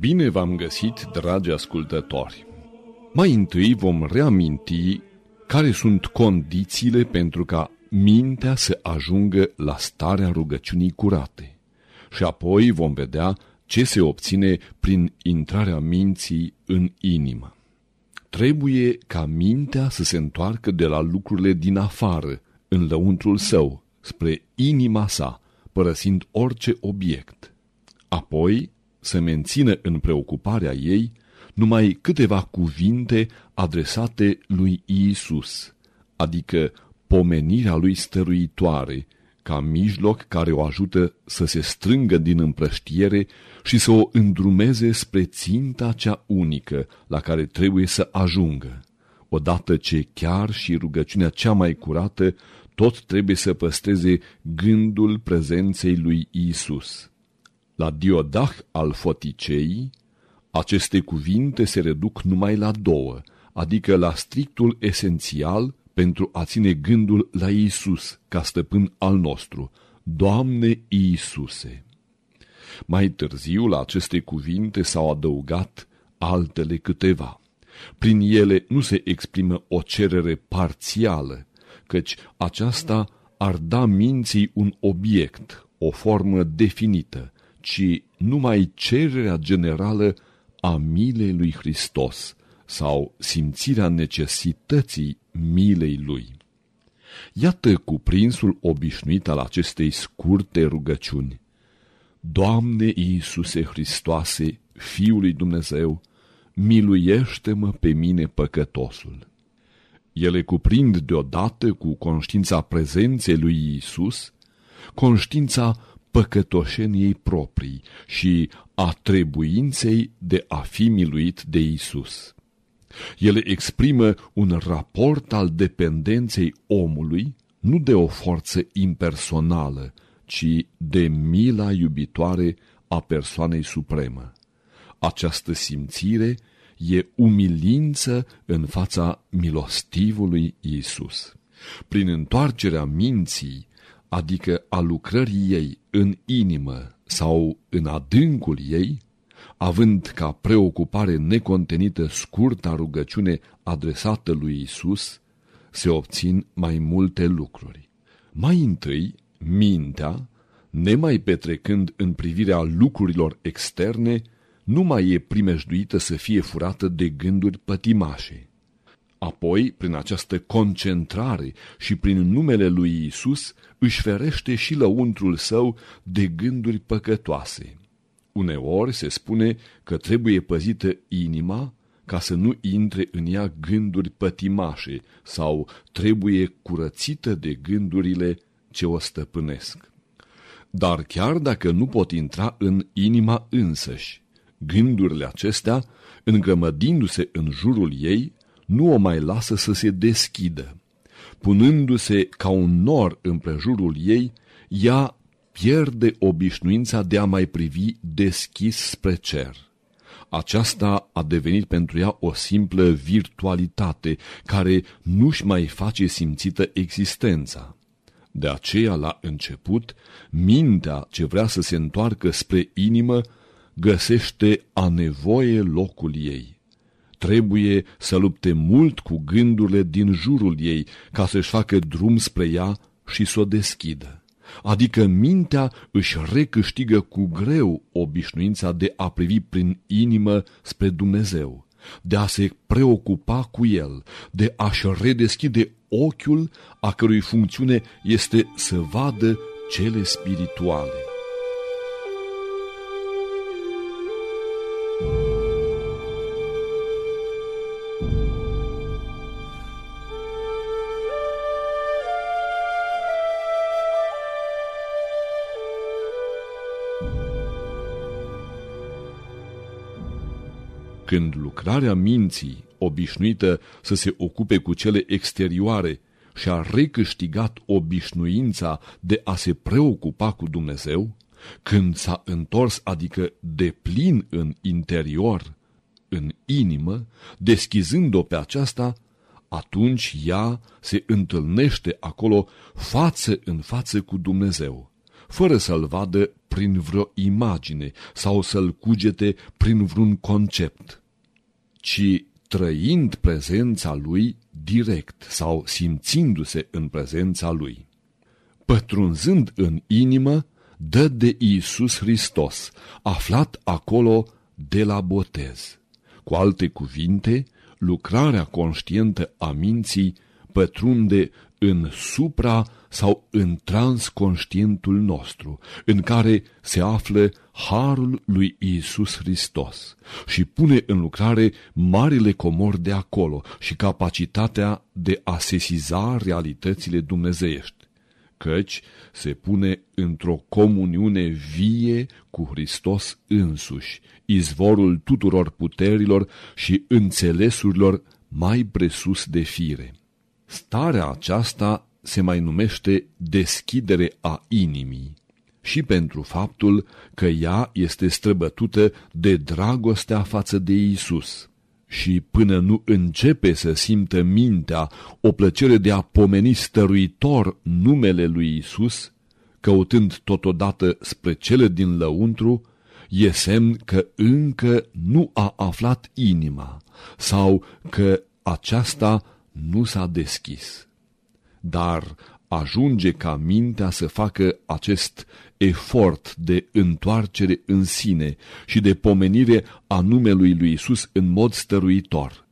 Bine v-am găsit, dragi ascultători! Mai întâi vom reaminti care sunt condițiile pentru ca mintea să ajungă la starea rugăciunii curate. Și apoi vom vedea ce se obține prin intrarea minții în inimă. Trebuie ca mintea să se întoarcă de la lucrurile din afară, în lăuntrul său, spre inima sa, părăsind orice obiect. Apoi să mențină în preocuparea ei numai câteva cuvinte adresate lui Iisus, adică pomenirea lui stăruitoare, ca mijloc care o ajută să se strângă din împrăștiere și să o îndrumeze spre ținta cea unică la care trebuie să ajungă, odată ce chiar și rugăciunea cea mai curată tot trebuie să păstreze gândul prezenței lui Isus. La Diodah al Foticei, aceste cuvinte se reduc numai la două, adică la strictul esențial pentru a ține gândul la Isus ca stăpân al nostru, Doamne Iisuse. Mai târziu la aceste cuvinte s-au adăugat altele câteva. Prin ele nu se exprimă o cerere parțială, căci aceasta ar da minții un obiect, o formă definită, ci numai cererea generală a milei lui Hristos sau simțirea necesității milei lui. Iată cuprinsul obișnuit al acestei scurte rugăciuni. Doamne Iisuse Hristoase, Fiul lui Dumnezeu, miluiește-mă pe mine păcătosul. Ele cuprind deodată cu conștiința prezenței lui Iisus, conștiința păcătoșeniei proprii și a trebuinței de a fi miluit de Isus. Ele exprimă un raport al dependenței omului, nu de o forță impersonală, ci de mila iubitoare a persoanei supremă. Această simțire e umilință în fața milostivului Isus. Prin întoarcerea minții adică a lucrării ei în inimă sau în adâncul ei, având ca preocupare necontenită scurta rugăciune adresată lui Isus, se obțin mai multe lucruri. Mai întâi, mintea, nemai petrecând în privirea lucrurilor externe, nu mai e primejduită să fie furată de gânduri pătimașe. Apoi, prin această concentrare și prin numele lui Isus, își ferește și lăuntrul său de gânduri păcătoase. Uneori se spune că trebuie păzită inima ca să nu intre în ea gânduri pătimașe sau trebuie curățită de gândurile ce o stăpânesc. Dar chiar dacă nu pot intra în inima însăși, gândurile acestea, îngrămădindu-se în jurul ei, nu o mai lasă să se deschidă. Punându-se ca un nor împrejurul ei, ea pierde obișnuința de a mai privi deschis spre cer. Aceasta a devenit pentru ea o simplă virtualitate care nu-și mai face simțită existența. De aceea, la început, mintea ce vrea să se întoarcă spre inimă găsește a nevoie locul ei trebuie să lupte mult cu gândurile din jurul ei ca să-și facă drum spre ea și să o deschidă. Adică mintea își recâștigă cu greu obișnuința de a privi prin inimă spre Dumnezeu, de a se preocupa cu El, de a-și redeschide ochiul a cărui funcțiune este să vadă cele spirituale. Când lucrarea minții, obișnuită să se ocupe cu cele exterioare, și-a recâștigat obișnuința de a se preocupa cu Dumnezeu, când s-a întors, adică de plin în interior, în inimă, deschizând-o pe aceasta, atunci ea se întâlnește acolo față în față cu Dumnezeu, fără să-l vadă prin vreo imagine sau să-l cugete prin vreun concept, ci trăind prezența lui direct sau simțindu-se în prezența lui. Pătrunzând în inimă, dă de Iisus Hristos, aflat acolo de la botez. Cu alte cuvinte, lucrarea conștientă a minții pătrunde în supra sau în transconștientul nostru, în care se află harul lui Isus Hristos și pune în lucrare marile comori de acolo și capacitatea de a sesiza realitățile dumnezeiești căci se pune într-o comuniune vie cu Hristos însuși, izvorul tuturor puterilor și înțelesurilor mai presus de fire. Starea aceasta se mai numește deschidere a inimii și pentru faptul că ea este străbătută de dragostea față de Isus. Și până nu începe să simtă mintea o plăcere de a pomeni stăruitor numele lui Isus, căutând totodată spre cele din lăuntru, e semn că încă nu a aflat inima sau că aceasta nu s-a deschis. Dar ajunge ca mintea să facă acest efort de întoarcere în sine și de pomenire a numelui lui Isus în mod stăruitor.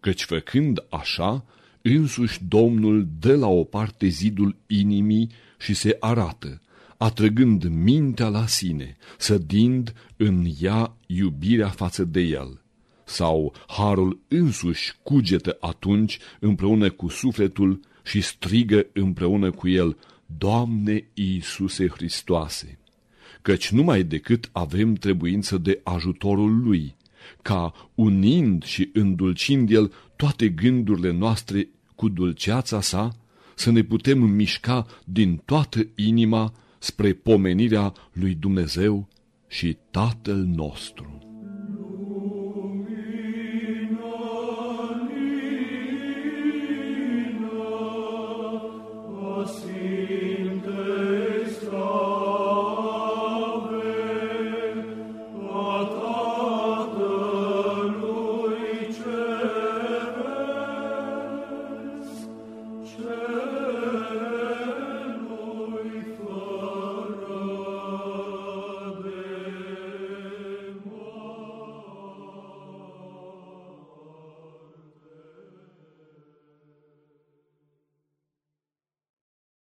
Căci făcând așa, însuși Domnul dă la o parte zidul inimii și se arată, atrăgând mintea la sine, sădind în ea iubirea față de el. Sau harul însuși cugetă atunci împreună cu sufletul și strigă împreună cu el, Doamne Iisuse Hristoase, căci numai decât avem trebuință de ajutorul Lui, ca unind și îndulcind El toate gândurile noastre cu dulceața sa, să ne putem mișca din toată inima spre pomenirea lui Dumnezeu și Tatăl nostru.